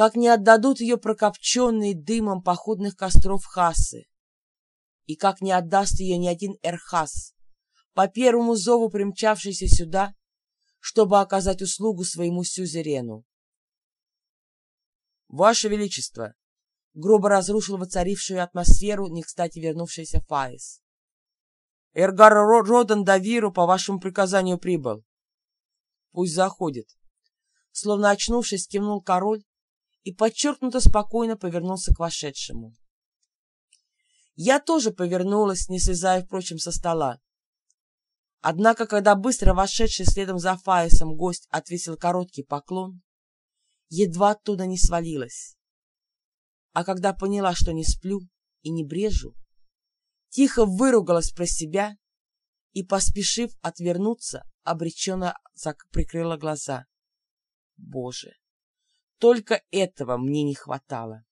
как не отдадут ее прокопченные дымом походных костров хасы, и как не отдаст ее ни один эрхас, по первому зову примчавшийся сюда, чтобы оказать услугу своему сюзерену. «Ваше Величество!» — грубо разрушил воцарившую атмосферу не кстати вернувшийся Фаис. «Эргар Родан Давиру по вашему приказанию прибыл». «Пусть заходит». Словно очнувшись, кивнул король и подчеркнуто спокойно повернулся к вошедшему. Я тоже повернулась, не слезая, впрочем, со стола. Однако, когда быстро вошедший следом за Фаисом гость отвесил короткий поклон, едва оттуда не свалилась. А когда поняла, что не сплю и не брежу, тихо выругалась про себя и, поспешив отвернуться, обреченно прикрыла глаза. Боже, только этого мне не хватало.